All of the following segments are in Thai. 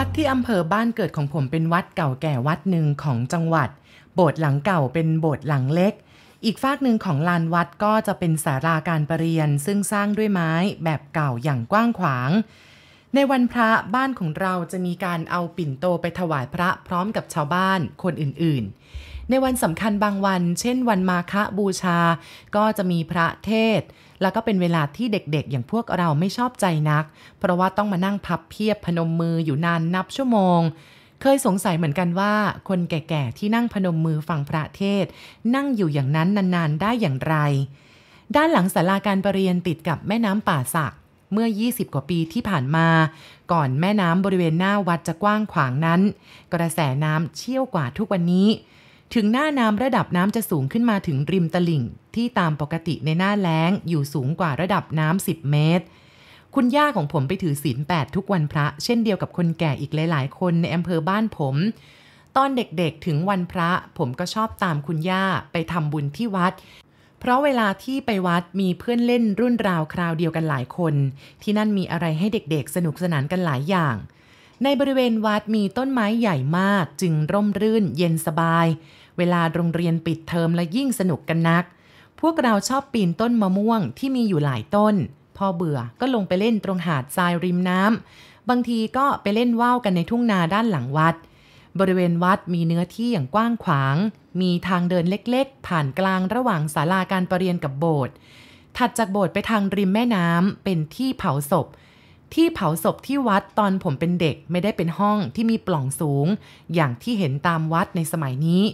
วัดที่อำเภอบ้านเกิดของผมเป็นวัดเก่าแก่วัดหนึ่งของจังหวัด โบสถ์หลังเก่าเป็นโบสถ์หลังเล็ก อีกฝากหนึ่งของลานวัดก็จะเป็นศาลาการประเรียน ซึ่งสร้างด้วยไม้แบบเก่าอย่างกว้างขวาง ในวันพระบ้านของเราจะมีการเอาปิ่นโตไปถวายพระพร้อมกับชาวบ้านคนอื่นๆ ในวันสำคัญบางวัน เช่นวันมาฆบูชา ก็จะมีพระเทศ แล้วก็เป็นเวลาที่เด็กๆ อย่างพวกเราไม่ชอบใจนัก เพราะว่าต้องมานั่งพับเพียบพนมมืออยู่นานนับชั่วโมง เคยสงสัยเหมือนกันว่า คนแก่ๆ ที่นั่งพนมมือฟังพระเทศ นั่งอยู่อย่างนั้นนานๆ ได้อย่างไร ด้านหลังศาลาการประเรียนติดกับแม่น้ำป่าสักเมื่อ 20 กว่าปีที่ผ่านมา ก่อนแม่น้ำบริเวณหน้าวัดจะกว้างขวางนั้น กระแสน้ำเชี่ยวกว่าทุกวันนี้ ถึงหน้าน้ำระดับน้ำจะสูงขึ้นมาถึงริมตลิ่ง ที่ตามปกติในหน้าแล้งอยู่สูงกว่าระดับน้ำ10 เมตร คุณย่าของผมไปถือศีลแปดทุกวันพระ เช่นเดียวกับคนแก่อีกหลาย ๆ คนในอำเภอบ้านผม ตอนเด็กๆถึงวันพระ ผมก็ชอบตามคุณย่าไปทำบุญที่วัด เพราะเวลาที่ไปวัดมีเพื่อนเล่นรุ่นราวคราวเดียวกันหลายคน ที่นั่นมีอะไรให้เด็กๆ สนุกสนานกันหลายอย่าง ในบริเวณวัดมีต้นไม้ใหญ่มากจึงร่มรื่นเย็นสบาย เวลาโรงเรียนปิดเทอมและยิ่งสนุกกันนัก พวกเราชอบปีนต้นมะม่วงที่มีอยู่หลายต้น พอเบื่อก็ลงไปเล่นตรงหาดทรายริมน้ำบางทีก็ไปเล่นว่าวกันในทุ่งนาด้านหลังวัด บริเวณวัดมีเนื้อที่อย่างกว้างขวาง มีทางเดินเล็กๆ ผ่านกลางระหว่างศาลาการประเรียนกับโบสถ์ถัดจากโบสถ์ไปทางริมแม่น้ำเป็นที่เผาศพ ที่เผาศพที่วัดตอนผมเป็นเด็กไม่ได้เป็นห้องที่มีปล่องสูง อย่างที่เห็นตามวัดในสมัยนี้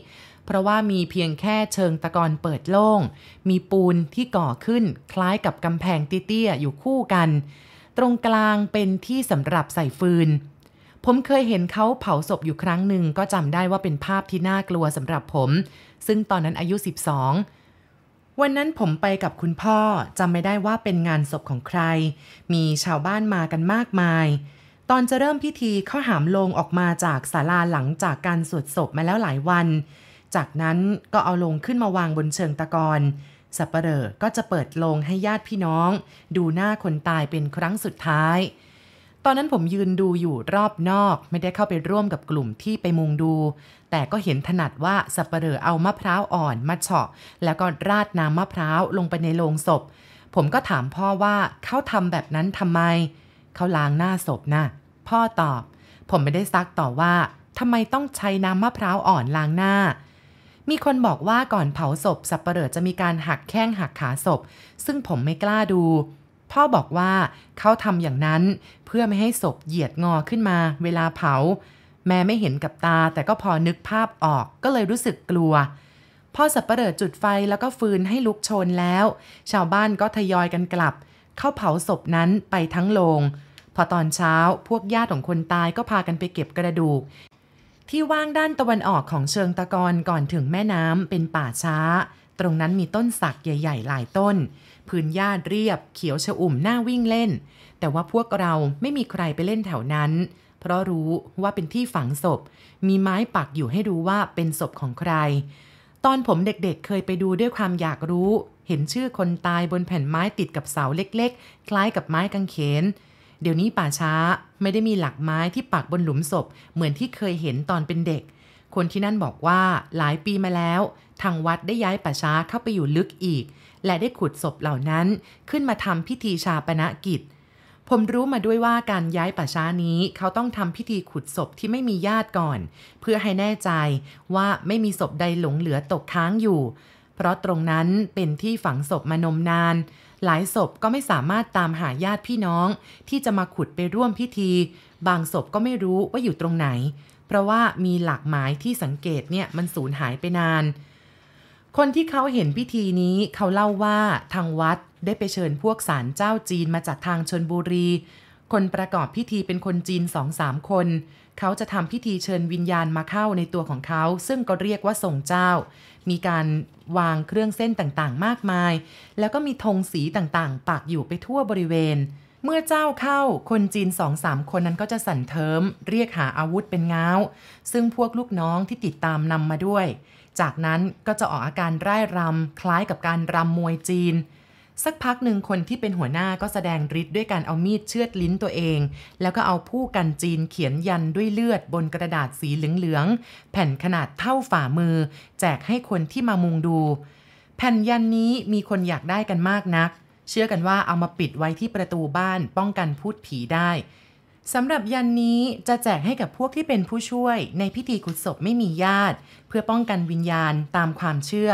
เพราะว่ามีเพียงแค่เชิงตะกอนเปิดโล่ง มีปูนที่ก่อขึ้นคล้ายกับกำแพงเตี้ยๆอยู่คู่กัน ตรงกลางเป็นที่สำหรับใส่ฟืน ผมเคยเห็นเขาเผาศพอยู่ครั้งหนึ่งก็จำได้ว่าเป็นภาพที่น่ากลัวสำหรับผม ซึ่งตอนนั้นอายุ 12 วันนั้นผมไปกับคุณพ่อจำไม่ได้ว่าเป็นงานศพของใคร มีชาวบ้านมากันมากมาย ตอนจะเริ่มพิธีเขาหามโลงออกมาจากศาลาหลังจากการสวดศพมาแล้วหลายวัน จากนั้นก็เอาโลงขึ้นมาวางบนเชิงตะกอนสับปเหร่อก็จะเปิดโลงให้ญาติพี่น้อง ดูหน้าคนตายเป็นครั้งสุดท้าย ตอนนั้นผมยืนดูอยู่รอบนอก ไม่ได้เข้าไปร่วมกับกลุ่มที่ไปมุงดู แต่ก็เห็นถนัดว่าสับปะเหร่อเอามะพร้าวอ่อนมาเฉาะ แล้วก็ราดน้ำมะพร้าวลงไปในโลงศพ ผมก็ถามพ่อว่าเขาทำแบบนั้นทำไม เขาล้างหน้าศพนะ พ่อตอบ ผมไม่ได้ซักต่อว่าทำไมต้องใช้น้ำมะพร้าวอ่อนล้างหน้า มีคนบอกว่าก่อนเผาศพสับปะเหร่อจะมีการหักแข้งหักขาศพ ซึ่งผมไม่กล้าดู พ่อบอกว่าเขาทำอย่างนั้นเพื่อไม่ให้ศพเหยียดงอขึ้นมาเวลาเผา แม้ไม่เห็นกับตาแต่ก็พอนึกภาพออกก็เลยรู้สึกกลัวพ่อสับปะเหร่อจุดไฟแล้วก็ฟืนให้ลุกโชนแล้ว ชาวบ้านก็ทยอยกันกลับ เข้าเผาศพนั้นไปทั้งโลง พอตอนเช้าพวกญาติของคนตายก็พากันไปเก็บกระดูก ที่ว่างด้านตะวันออกของเชิงตะกอนก่อนถึงแม่น้ำเป็นป่าช้า ตรงนั้นมีต้นสักใหญ่ ๆ หลายต้น พื้นหญ้าเรียบ เขียวชอุ่มน่าวิ่งเล่น แต่ว่าพวกเราไม่มีใครไปเล่นแถวนั้น เพราะรู้ว่าเป็นที่ฝังศพ มีไม้ปักอยู่ให้รู้ว่าเป็นศพของใคร ตอนผมเด็กๆเคยไปดูด้วยความอยากรู้ เห็นชื่อคนตายบนแผ่นไม้ติดกับเสาเล็กๆ คล้ายกับไม้กางเขนเดี๋ยวนี้ป่าช้าไม่ได้มีหลักไม้ที่ปักบนหลุมศพ เหมือนที่เคยเห็นตอนเป็นเด็ก คนที่นั่นบอกว่าหลายปีมาแล้ว ทางวัดได้ย้ายป่าช้าเข้าไปอยู่ลึกอีก และได้ขุดศพเหล่านั้นขึ้นมาทำพิธีชาปนกิจ ผมรู้มาด้วยว่าการย้ายป่าช้านี้เขาต้องทำพิธีขุดศพที่ไม่มีญาติก่อน เพื่อให้แน่ใจว่าไม่มีศพใดหลงเหลือตกค้างอยู่ เพราะตรงนั้นเป็นที่ฝังศพมานมนาน หลายศพก็ไม่สามารถตามหาญาติพี่น้อง ที่จะมาขุดไปร่วมพิธี บางศพก็ไม่รู้ว่าอยู่ตรงไหน เพราะว่ามีหลักหมายที่สังเกตเนี่ยมันสูญหายไปนาน คนที่เขาเห็นพิธีนี้เขาเล่าว่าทางวัดได้ไปเชิญพวกสารเจ้าจีนมาจากทางชนบุรี คนประกอบพิธีเป็นคนจีนสองสามคน เขาจะทำพิธีเชิญวิญญาณมาเข้าในตัวของเขา ซึ่งก็เรียกว่าส่งเจ้า มีการวางเครื่องเส้นต่างๆ มากมาย แล้วก็มีธงสีต่างๆ ปักอยู่ไปทั่วบริเวณ เมื่อเจ้าเข้าคนจีนสองสามคนนั้นก็จะสั่นเทิม เรียกหาอาวุธเป็นง้าว ซึ่งพวกลูกน้องที่ติดตามนำมาด้วย จากนั้นก็จะออกอาการร่ายรำคล้ายกับการรำมวยจีน สักพักหนึ่งคนที่เป็นหัวหน้าก็แสดงฤทธิ์ด้วยการเอามีดเชือดลิ้นตัวเอง แล้วก็เอาผู้กันจีนเขียนยันด้วยเลือดบนกระดาษสีเหลืองๆแผ่นขนาดเท่าฝ่ามือ แจกให้คนที่มามุงดู แผ่นยันนี้มีคนอยากได้กันมากนัก เชื่อกันว่าเอามาปิดไว้ที่ประตูบ้านป้องกันพูดผีได้ สำหรับยันนี้จะแจกให้กับพวกที่เป็นผู้ช่วยในพิธีขุดศพไม่มีญาติ เพื่อป้องกันวิญญาณตามความเชื่อ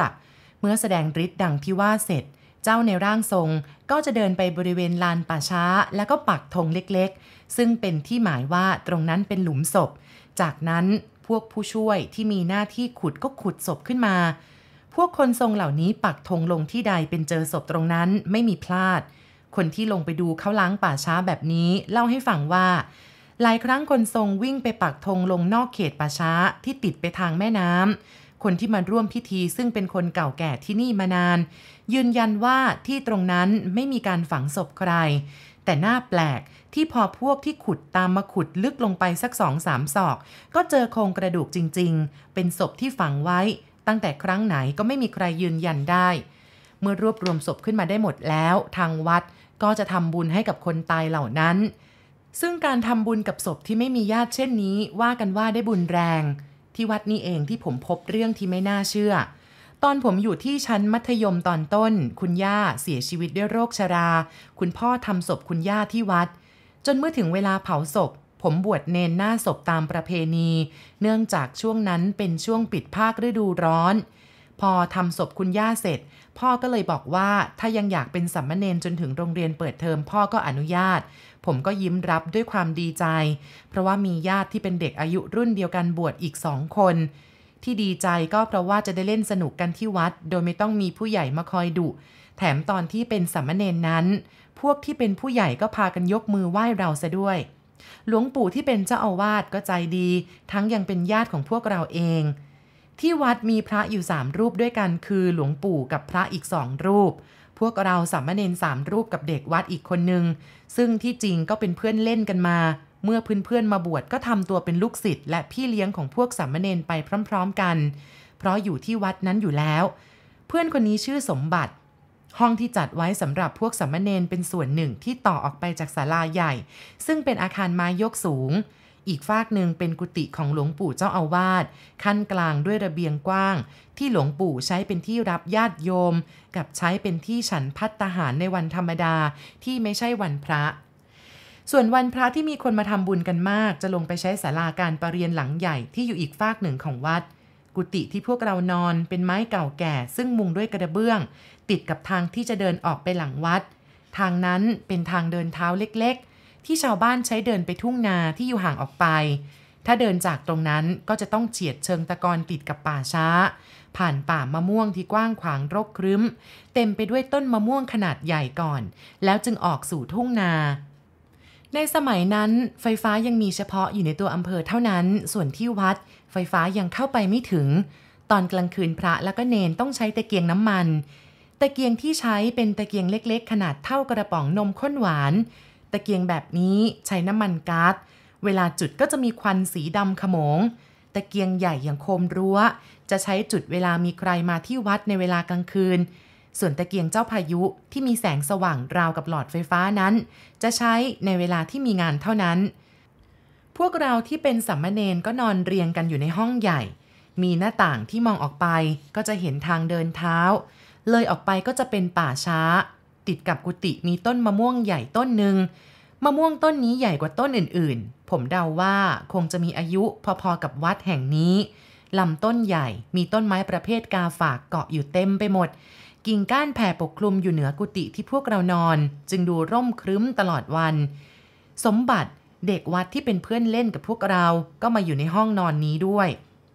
เมื่อแสดงฤทธิ์ดังที่ว่าเสร็จ เจ้าในร่างทรงก็จะเดินไปบริเวณลานป่าช้า แล้วก็ปักธงเล็กๆ ซึ่งเป็นที่หมายว่าตรงนั้นเป็นหลุมศพ จากนั้นพวกผู้ช่วยที่มีหน้าที่ขุดก็ขุดศพขึ้นมา พวกคนทรงเหล่านี้ปักธงลงที่ใดเป็นเจอศพตรงนั้นไม่มีพลาด คนที่ลงไปดูเขาล้างป่าช้าแบบนี้เล่าให้ฟังว่า หลายครั้งคนทรงวิ่งไปปักธงลงนอกเขตป่าช้าที่ติดไปทางแม่น้ำคนที่มาร่วมพิธีซึ่งเป็นคนเก่าแก่ที่นี่มานาน ยืนยันว่าที่ตรงนั้นไม่มีการฝังศพใคร แต่น่าแปลกที่พอพวกที่ขุดตามมาขุดลึกลงไปสักสองสามศอก ก็เจอโครงกระดูกจริง ๆ เป็นศพที่ฝังไว้ ตั้งแต่ครั้งไหนก็ไม่มีใครยืนยันได้ เมื่อรวบรวมศพขึ้นมาได้หมดแล้ว ทางวัดก็จะทำบุญให้กับคนตายเหล่านั้น ซึ่งการทำบุญกับศพที่ไม่มีญาติเช่นนี้ ว่ากันว่าได้บุญแรง ที่วัดนี้เองที่ผมพบเรื่องที่ไม่น่าเชื่อ ตอนผมอยู่ที่ชั้นมัธยมตอนต้น คุณย่าเสียชีวิตด้วยโรคชรา คุณพ่อทำศพคุณย่าที่วัด จนเมื่อถึงเวลาเผาศพผมบวชเนนหน้าศพตามประเพณี เนื่องจากช่วงนั้นเป็นช่วงปิดภาคฤดูร้อน พอทำศพคุณย่าเสร็จ พ่อก็เลยบอกว่าถ้ายังอยากเป็นสัมมเนนจนถึงโรงเรียนเปิดเทอมพ่อก็อนุญาต ผมก็ยิ้มรับด้วยความดีใจ เพราะว่ามีญาติที่เป็นเด็กอายุรุ่นเดียวกันบวชอีกสองคน ที่ดีใจก็เพราะว่าจะได้เล่นสนุกกันที่วัด โดยไม่ต้องมีผู้ใหญ่มาคอยดุ แถมตอนที่เป็นสัมมเนนนั้น พวกที่เป็นผู้ใหญ่ก็พากันยกมือไหว้เราซะด้วยหลวงปู่ที่เป็นเจ้าอาวาสก็ใจดี ทั้งยังเป็นญาติของพวกเราเอง ที่วัดมีพระอยู่สามรูปด้วยกันคือหลวงปู่กับพระอีกสองรูป พวกเราสามเณรสามรูปกับเด็กวัดอีกคนนึง ซึ่งที่จริงก็เป็นเพื่อนเล่นกันมา เมื่อเพื่อนๆมาบวชก็ทำตัวเป็นลูกศิษย์และพี่เลี้ยงของพวกสามเณรไปพร้อม ๆกัน เพราะอยู่ที่วัดนั้นอยู่แล้ว เพื่อนคนนี้ชื่อสมบัติ ห้องที่จัดไว้สำหรับพวกสามเณรเป็นส่วนหนึ่งที่ต่อออกไปจากศาลาใหญ่ ซึ่งเป็นอาคารไม้ยกสูง อีกฝากหนึ่งเป็นกุฏิของหลวงปู่เจ้าอาวาสขั้นกลางด้วยระเบียงกว้าง ที่หลวงปู่ใช้เป็นที่รับญาติโยม กับใช้เป็นที่ฉันพัตหารในวันธรรมดาที่ไม่ใช่วันพระส่วนวันพระที่มีคนมาทำบุญกันมาก จะลงไปใช้ศาลาการประเรียนหลังใหญ่ที่อยู่อีกฝากหนึ่งของวัด กุฏิที่พวกเรานอนเป็นไม้เก่าแก่ ซึ่งมุงด้วยกระเบื้อง ติดกับทางที่จะเดินออกไปหลังวัด ทางนั้นเป็นทางเดินเท้าเล็ก ที่ชาวบ้านใช้เดินไปทุ่งนาที่อยู่ห่างออกไป ถ้าเดินจากตรงนั้นก็จะต้องเฉียดเชิงตะกอนติดกับป่าช้า ผ่านป่ามะม่วงที่กว้างขวางรกครึ้ม เต็มไปด้วยต้นมะม่วงขนาดใหญ่ก่อน แล้วจึงออกสู่ทุ่งนา ในสมัยนั้น ไฟฟ้ายังมีเฉพาะอยู่ในตัวอำเภอเท่านั้น ส่วนที่วัด ไฟฟ้ายังเข้าไปไม่ถึง ตอนกลางคืนพระแล้วก็เนนต้องใช้ตะเกียงน้ำมันตะเกียงที่ใช้เป็นตะเกียงเล็กๆ ขนาดเท่ากระป๋องนมข้นหวาน ตะเกียงแบบนี้ใช้น้ำมันก๊าซเวลาจุดก็จะมีควันสีดำขโมง ตะเกียงใหญ่อย่างโคมรั้ว จะใช้จุดเวลามีใครมาที่วัดในเวลากลางคืน ส่วนตะเกียงเจ้าพายุที่มีแสงสว่างราวกับหลอดไฟฟ้านั้น จะใช้ในเวลาที่มีงานเท่านั้น พวกเราที่เป็นสัมมเนนก็นอนเรียงกันอยู่ในห้องใหญ่ มีหน้าต่างที่มองออกไปก็จะเห็นทางเดินเท้า เลยออกไปก็จะเป็นป่าช้า ติดกับกุฏิมีต้นมะม่วงใหญ่ต้นหนึ่งมะม่วงต้นนี้ใหญ่กว่าต้นอื่นๆ ผมเดาว่าคงจะมีอายุพอๆกับวัดแห่งนี้ ลำต้นใหญ่มีต้นไม้ประเภทกาฝากเกาะอยู่เต็มไปหมด กิ่งก้านแผ่ปกคลุมอยู่เหนือกุฏิที่พวกเรานอน จึงดูร่มครึ้มตลอดวัน สมบัติเด็กวัดที่เป็นเพื่อนเล่นกับพวกเราก็มาอยู่ในห้องนอนนี้ด้วย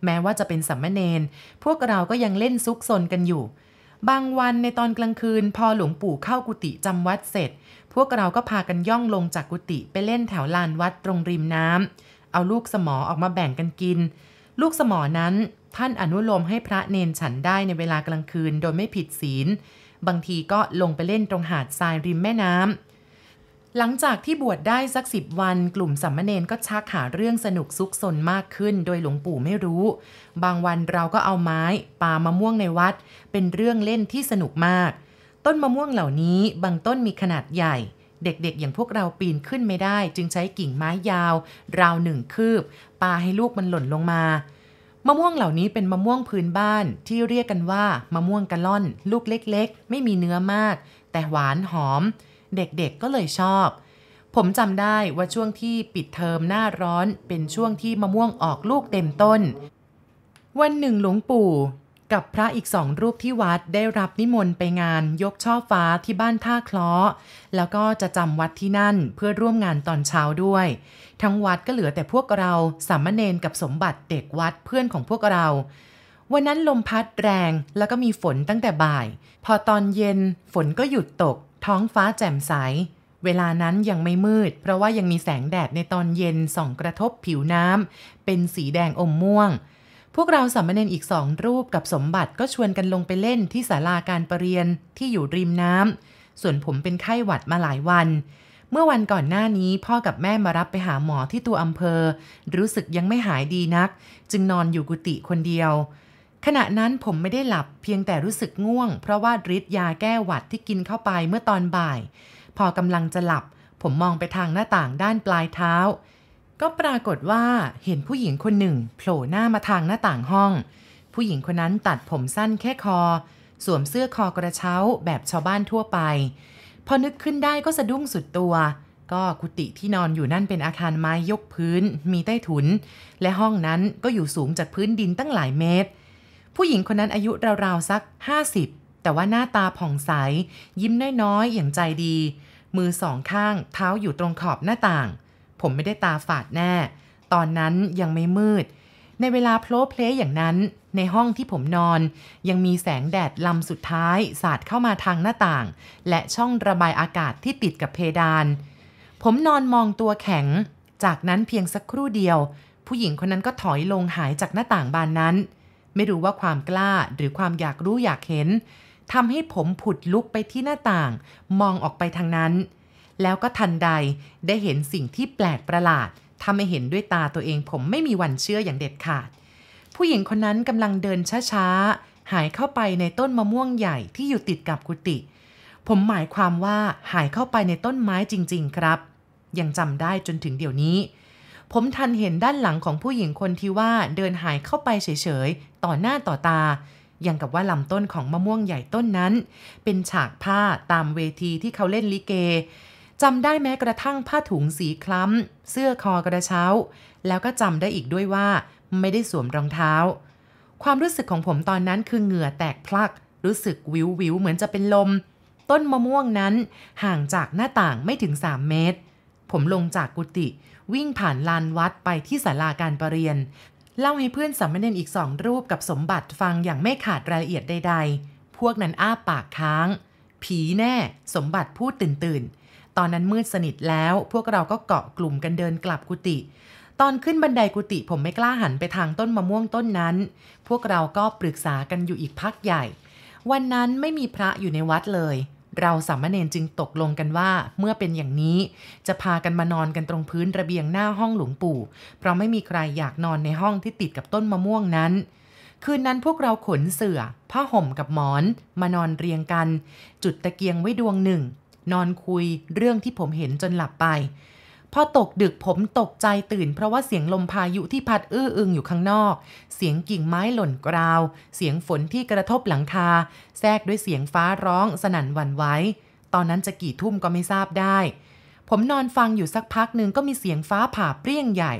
แม้ว่าจะเป็นสัมมเนนพวกเราก็ยังเล่นซุกซนกันอยู่ บางวันในตอนกลางคืนพอหลวงปู่เข้ากุฏิจำวัดเสร็จ พวกเราก็พากันย่องลงจากกุฏิไปเล่นแถวลานวัดตรงริมน้ำเอาลูกสมอออกมาแบ่งกันกิน ลูกสมอนั้นท่านอนุโลมให้พระเนนฉันได้ในเวลากลางคืนโดยไม่ผิดศีล บางทีก็ลงไปเล่นตรงหาดทรายริมแม่น้ำ หลังจากที่บวชได้สักสิบวัน กลุ่มสัมมเนนก็ชักหาเรื่องสนุกซุกซนมากขึ้น โดยหลวงปู่ไม่รู้ บางวันเราก็เอาไม้ปามะม่วงในวัด เป็นเรื่องเล่นที่สนุกมาก ต้นมะม่วงเหล่านี้บางต้นมีขนาดใหญ่ เด็กๆ อย่างพวกเราปีนขึ้นไม่ได้ จึงใช้กิ่งไม้ยาว ราวหนึ่งคืบ ปาให้ลูกมันหล่นลงมามะม่วงเหล่านี้เป็นมะม่วงพื้นบ้านที่เรียกกันว่ามะม่วงกะล่อน ลูกเล็กๆ ไม่มีเนื้อมาก แต่หวานหอม เด็กๆก็เลยชอบ ผมจำได้ว่าช่วงที่ปิดเทอมหน้าร้อนเป็นช่วงที่มะม่วงออกลูกเต็มต้น วันหนึ่งหลวงปู่กับพระอีกสองรูปที่วัดได้รับนิมนต์ไปงานยกช่อฟ้าที่บ้านท่าคล้อ แล้วก็จะจำวัดที่นั่นเพื่อร่วมงานตอนเช้าด้วย ทั้งวัดก็เหลือแต่พวกเราสามเณรกับสมบัติเด็กวัดเพื่อนของพวกเรา วันนั้นลมพัดแรงแล้วก็มีฝนตั้งแต่บ่าย พอตอนเย็นฝนก็หยุดตก ท้องฟ้าแจ่มใส เวลานั้นยังไม่มืด เพราะว่ายังมีแสงแดดในตอนเย็นส่องกระทบผิวน้ำเป็นสีแดงอมม่วง พวกเราสามเณรอีกสองรูปกับสมบัติก็ชวนกันลงไปเล่นที่ศาลาการประเรียนที่อยู่ริมน้ำส่วนผมเป็นไข้หวัดมาหลายวันเมื่อวันก่อนหน้านี้พ่อกับแม่มารับไปหาหมอที่ตัวอำเภอ รู้สึกยังไม่หายดีนัก จึงนอนอยู่กุฏิคนเดียว ขณะนั้นผมไม่ได้หลับเพียงแต่รู้สึกง่วง เพราะว่าฤทธิ์ยาแก้หวัดที่กินเข้าไปเมื่อตอนบ่าย พอกำลังจะหลับ ผมมองไปทางหน้าต่างด้านปลายเท้า ก็ปรากฏว่าเห็นผู้หญิงคนหนึ่งโผล่หน้ามาทางหน้าต่างห้อง ผู้หญิงคนนั้นตัดผมสั้นแค่คอ สวมเสื้อคอกระเช้าแบบชาวบ้านทั่วไป พอนึกขึ้นได้ก็สะดุ้งสุดตัวก็กุฏิที่นอนอยู่นั่นเป็นอาคารไม้ยกพื้น มีใต้ถุน และห้องนั้นก็อยู่สูงจากพื้นดินตั้งหลายเมตร ผู้หญิงคนนั้นอายุราวๆสัก 50 แต่ว่าหน้าตาผ่องใส ยิ้มน้อยๆ อย่างใจดี มือสองข้าง เท้าอยู่ตรงขอบหน้าต่าง ผมไม่ได้ตาฝาดแน่ ตอนนั้นยังไม่มืด ในเวลาโพลเพลอย่างนั้น ในห้องที่ผมนอน ยังมีแสงแดดลำสุดท้าย สาดเข้ามาทางหน้าต่าง และช่องระบายอากาศที่ติดกับเพดาน ผมนอนมองตัวแข็ง จากนั้นเพียงสักครู่เดียว ผู้หญิงคนนั้นก็ถอยลงหายจากหน้าต่างบานนั้น ไม่รู้ว่าความกล้าหรือความอยากรู้อยากเห็นทำให้ผมผุดลุกไปที่หน้าต่าง มองออกไปทางนั้น แล้วก็ทันใดได้เห็นสิ่งที่แปลกประหลาดทำให้เห็นด้วยตาตัวเองผมไม่มีวันเชื่ออย่างเด็ดขาด ผู้หญิงคนนั้นกำลังเดินช้าๆ หายเข้าไปในต้นมะม่วงใหญ่ที่อยู่ติดกับกุฏิผมหมายความว่าหายเข้าไปในต้นไม้จริง ๆ ครับ ยังจำได้จนถึงเดี๋ยวนี้ ผมทันเห็นด้านหลังของผู้หญิงคนที่ว่าเดินหายเข้าไปเฉยๆ ต่อหน้าต่อตาอย่างกับว่าลำต้นของมะม่วงใหญ่ต้นนั้น เป็นฉากผ้าตามเวทีที่เขาเล่นลิเกจำได้แม้กระทั่งผ้าถุงสีคล้ำ เสื้อคอกระเช้า แล้วก็จำได้อีกด้วยว่าไม่ได้สวมรองเท้า ความรู้สึกของผมตอนนั้นคือเหงื่อแตกพลัก รู้สึกวิววิวเหมือนจะเป็นลม ต้นมะม่วงนั้นห่างจากหน้าต่างไม่ถึง 3 เมตร ผมลงจากกุฏิวิ่งผ่านลานวัดไปที่ศาลาการประเรียน เล่าให้เพื่อนสามเณรอีกสองรูปกับสมบัติฟังอย่างไม่ขาดรายละเอียดใด ๆ พวกนั้นอ้าปากค้าง ผีแน่สมบัติพูดตื่นตื่นๆตอนนั้นมืดสนิทแล้วพวกเราก็เกาะกลุ่มกันเดินกลับกุฏิตอนขึ้นบันไดกุฏิผมไม่กล้าหันไปทางต้นมะม่วงต้นนั้น พวกเราก็ปรึกษากันอยู่อีกพักใหญ่ วันนั้นไม่มีพระอยู่ในวัดเลย เราสามเณรจึงตกลงกันว่าเมื่อเป็นอย่างนี้ จะพากันมานอนกันตรงพื้นระเบียงหน้าห้องหลวงปู่ เพราะไม่มีใครอยากนอนในห้องที่ติดกับต้นมะม่วงนั้น คืนนั้นพวกเราขนเสื่อผ้าห่มกับหมอน มานอนเรียงกัน จุดตะเกียงไว้ดวงหนึ่ง นอนคุยเรื่องที่ผมเห็นจนหลับไป พอตกดึกผมตกใจตื่น เพราะว่าเสียงลมพายุที่พัดอื้ออึงอยู่ข้างนอก เสียงกิ่งไม้หล่นกราว เสียงฝนที่กระทบหลังคา แทรกด้วยเสียงฟ้าร้องสนั่นหวั่นไหวตอนนั้นจะกี่ทุ่มก็ไม่ทราบได้ ผมนอนฟังอยู่สักพักหนึ่งก็มีเสียงฟ้าผ่าเปรี้ยงใหญ่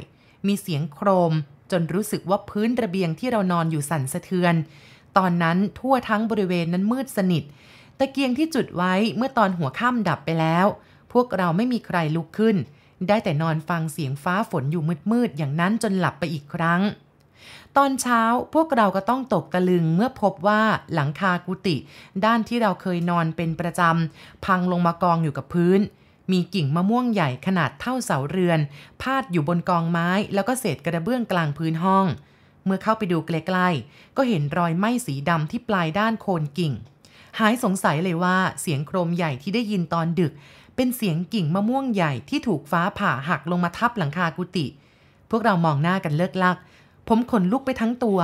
มีเสียงโครม จนรู้สึกว่าพื้นระเบียงที่เรานอนอยู่สั่นสะเทือน ตอนนั้นทั่วทั้งบริเวณนั้นมืดสนิทตะเกียงที่จุดไว้เมื่อตอนหัวค่ำดับไปแล้ว พวกเราไม่มีใครลุกขึ้น ได้แต่นอนฟังเสียงฟ้าฝนอยู่มืดๆอย่างนั้นจนหลับไปอีกครั้ง ตอนเช้าพวกเราก็ต้องตกตะลึงเมื่อพบว่าหลังคากุฏิด้านที่เราเคยนอนเป็นประจำ พังลงมากองอยู่กับพื้น มีกิ่งมะม่วงใหญ่ขนาดเท่าเสาเรือน พาดอยู่บนกองไม้ แล้วก็เศษกระเบื้องกลางพื้นห้อง เมื่อเข้าไปดูใกล้ๆก็เห็นรอยไหม้สีดำที่ปลายด้านโคนกิ่งหายสงสัยเลยว่าเสียงโครมใหญ่ที่ได้ยินตอนดึก เป็นเสียงกิ่งมะม่วงใหญ่ที่ถูกฟ้าผ่าหักลงมาทับหลังคากุฏิพวกเรามองหน้ากันเลิกลัก ผมขนลุกไปทั้งตัว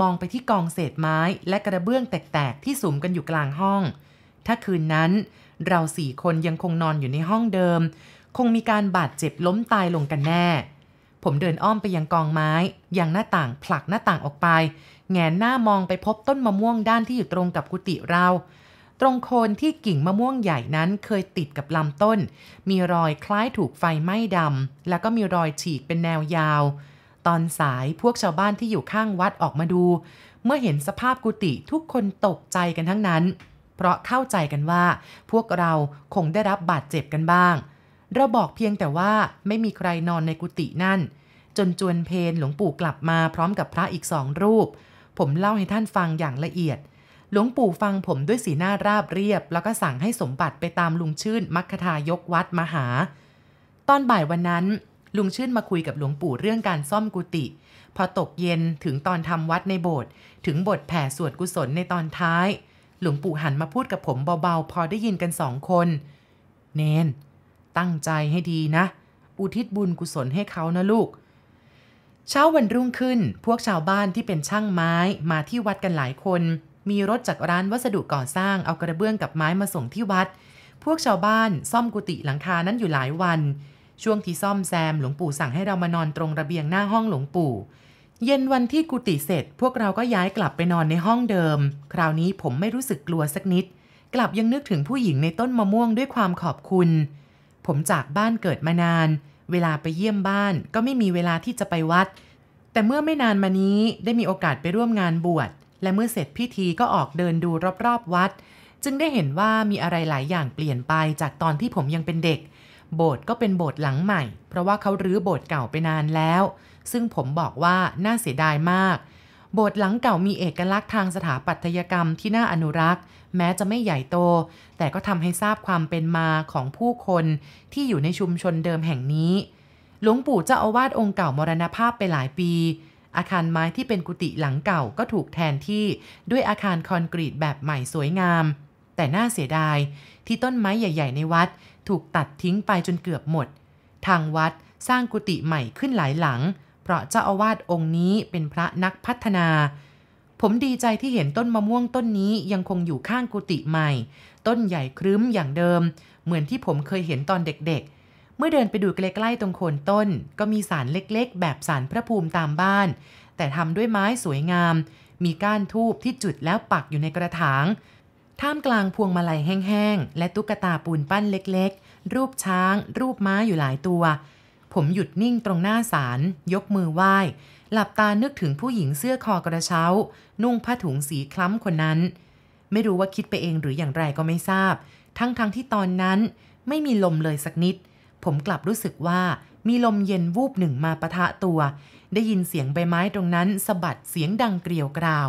มองไปที่กองเศษไม้และกระเบื้องแตกๆที่สุมกันอยู่กลางห้อง ถ้าคืนนั้น เราสี่คนยังคงนอนอยู่ในห้องเดิม คงมีการบาดเจ็บล้มตายลงกันแน่ ผมเดินอ้อมไปยังกองไม้ยังหน้าต่างผลักหน้าต่างออกไป แงนหน้ามองไปพบต้นมะม่วงด้านที่อยู่ตรงกับกุฏิเรา ตรงโคนที่กิ่งมะม่วงใหญ่นั้นเคยติดกับลำต้น มีรอยคล้ายถูกไฟไหม้ดำแล้วก็มีรอยฉีกเป็นแนวยาว ตอนสายพวกชาวบ้านที่อยู่ข้างวัดออกมาดู เมื่อเห็นสภาพกุฏิทุกคนตกใจกันทั้งนั้น เพราะเข้าใจกันว่า พวกเราคงได้รับบาดเจ็บกันบ้าง เราบอกเพียงแต่ว่าไม่มีใครนอนในกุฏินั่น จนจวนเพนหลวงปู่กลับมาพร้อมกับพระอีกสองรูป ผมเล่าให้ท่านฟังอย่างละเอียด หลวงปู่ฟังผมด้วยสีหน้าราบเรียบ แล้วก็สั่งให้สมบัติไปตามลุงชื่นมัคทายกวัดมาหา ตอนบ่ายวันนั้น ลุงชื่นมาคุยกับหลวงปู่เรื่องการซ่อมกุฏิพอตกเย็นถึงตอนทำวัดในโบสถ์ถึงบทแผ่สวดกุศลในตอนท้าย หลวงปู่หันมาพูดกับผมเบาๆ พอได้ยินกันสองคน เนน ตั้งใจให้ดีนะ อุทิศบุญกุศลให้เขานะลูกเช้าวันรุ่งขึ้น พวกชาวบ้านที่เป็นช่างไม้มาที่วัดกันหลายคน มีรถจากร้านวัสดุก่อสร้างเอากระเบื้องกับไม้มาส่งที่วัด พวกชาวบ้านซ่อมกุฏิหลังคานั้นอยู่หลายวัน ช่วงที่ซ่อมแซมหลวงปู่สั่งให้เรามานอนตรงระเบียงหน้าห้องหลวงปู่ เย็นวันที่กุฏิเสร็จ พวกเราก็ย้ายกลับไปนอนในห้องเดิม คราวนี้ผมไม่รู้สึกกลัวสักนิด กลับยังนึกถึงผู้หญิงในต้นมะม่วงด้วยความขอบคุณ ผมจากบ้านเกิดมานาน เวลาไปเยี่ยมบ้านก็ไม่มีเวลาที่จะไปวัดแต่เมื่อไม่นานมานี้ได้มีโอกาสไปร่วมงานบวช และเมื่อเสร็จพิธีก็ออกเดินดูรอบๆวัด จึงได้เห็นว่ามีอะไรหลายอย่างเปลี่ยนไปจากตอนที่ผมยังเป็นเด็ก โบสถ์ก็เป็นโบสถ์หลังใหม่ เพราะว่าเขารื้อโบสถ์เก่าไปนานแล้ว ซึ่งผมบอกว่าน่าเสียดายมาก โบสถ์หลังเก่ามีเอกลักษณ์ทางสถาปัตยกรรมที่น่าอนุรักษ์ แม้จะไม่ใหญ่โต แต่ก็ทำให้ทราบความเป็นมาของผู้คนที่อยู่ในชุมชนเดิมแห่งนี้หลวงปู่เจ้าอาวาสองค์เก่ามรณภาพไปหลายปี อาคารไม้ที่เป็นกุฏิหลังเก่าก็ถูกแทนที่ด้วยอาคารคอนกรีตแบบใหม่สวยงาม แต่น่าเสียดายที่ต้นไม้ใหญ่ ๆ ในวัด ถูกตัดทิ้งไปจนเกือบหมด ทางวัดสร้างกุฏิใหม่ขึ้นหลายหลัง เพราะเจ้าอาวาสองค์นี้เป็นพระนักพัฒนา ผมดีใจที่เห็นต้นมะม่วงต้นนี้ยังคงอยู่ข้างกุฏิใหม่ ต้นใหญ่ครึ้มอย่างเดิม เหมือนที่ผมเคยเห็นตอนเด็กๆ มื่อเดินไปดูใกล้ๆตรงโคนต้น ก็มีสารเล็กๆ แบบสารพระภูมิตามบ้าน แต่ทำด้วยไม้สวยงาม มีก้านทูบที่จุดแล้วปักอยู่ในกระถาง ท่ามกลางพวงมาลัยแห้งๆ และตุ๊กตาปูนปั้นเล็กๆ รูปช้าง รูปม้าอยู่หลายตัว ผมหยุดนิ่งตรงหน้าศาลยกมือไหว้ หลับตานึกถึงผู้หญิงเสื้อคอกระเช้า นุ่งผ้าถุงสีคล้ำคนนั้น ไม่รู้ว่าคิดไปเองหรืออย่างไรก็ไม่ทราบ ทั้งๆทที่ตอนนั้นไม่มีลมเลยสักนิด ผมกลับรู้สึกว่ามีลมเย็นวูบหนึ่งมาปะทะตัว ได้ยินเสียงใบไม้ตรงนั้นสะบัดเสียงดังเกลียวกราว